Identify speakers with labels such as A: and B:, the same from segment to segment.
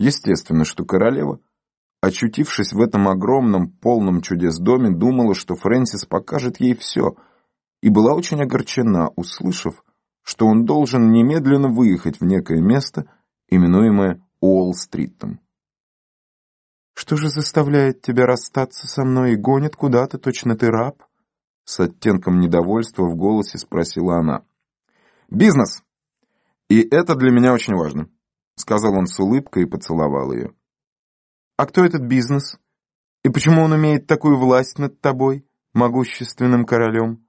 A: Естественно, что королева, очутившись в этом огромном, полном чудес доме, думала, что Фрэнсис покажет ей все, и была очень огорчена, услышав, что он должен немедленно выехать в некое место, именуемое Уолл-стритом. «Что же заставляет тебя расстаться со мной и гонит куда-то, точно ты раб?» С оттенком недовольства в голосе спросила она. «Бизнес! И это для меня очень важно», — сказал он с улыбкой и поцеловал ее. «А кто этот бизнес? И почему он имеет такую власть над тобой, могущественным королем?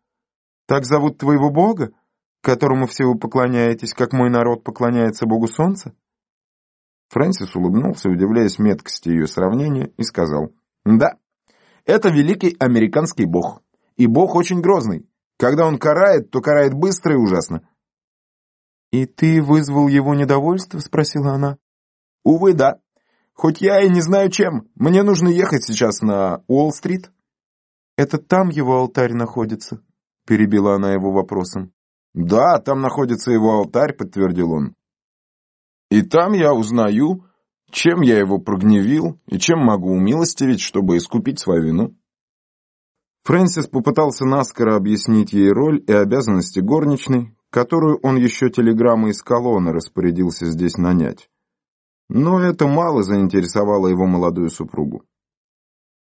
A: Так зовут твоего бога, которому все вы поклоняетесь, как мой народ поклоняется богу солнца?» Фрэнсис улыбнулся, удивляясь меткости ее сравнения, и сказал, «Да, это великий американский бог, и бог очень грозный. Когда он карает, то карает быстро и ужасно». «И ты вызвал его недовольство?» — спросила она. «Увы, да. Хоть я и не знаю чем. Мне нужно ехать сейчас на Уолл-стрит». «Это там его алтарь находится?» — перебила она его вопросом. «Да, там находится его алтарь», — подтвердил он. И там я узнаю, чем я его прогневил и чем могу умилостивить, чтобы искупить свою вину. Фрэнсис попытался наскоро объяснить ей роль и обязанности горничной, которую он еще телеграммой из колонны распорядился здесь нанять. Но это мало заинтересовало его молодую супругу.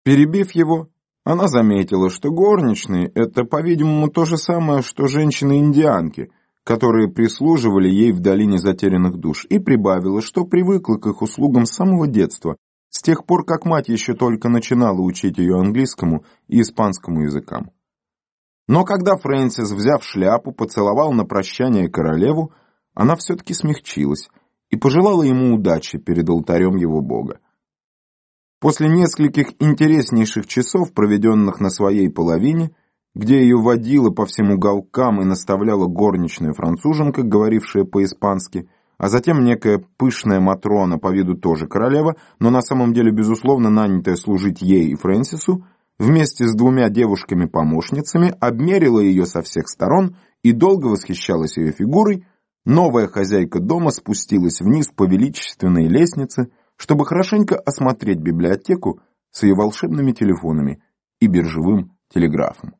A: Перебив его, она заметила, что горничные — это, по-видимому, то же самое, что женщины-индианки — которые прислуживали ей в долине затерянных душ, и прибавила, что привыкла к их услугам с самого детства, с тех пор, как мать еще только начинала учить ее английскому и испанскому языкам. Но когда Фрэнсис, взяв шляпу, поцеловал на прощание королеву, она все-таки смягчилась и пожелала ему удачи перед алтарем его бога. После нескольких интереснейших часов, проведенных на своей половине, где ее водила по всем уголкам и наставляла горничная француженка, говорившая по-испански, а затем некая пышная Матрона, по виду тоже королева, но на самом деле, безусловно, нанятая служить ей и Фрэнсису, вместе с двумя девушками-помощницами обмерила ее со всех сторон и долго восхищалась ее фигурой, новая хозяйка дома спустилась вниз по величественной лестнице, чтобы хорошенько осмотреть библиотеку с ее волшебными телефонами и биржевым телеграфом.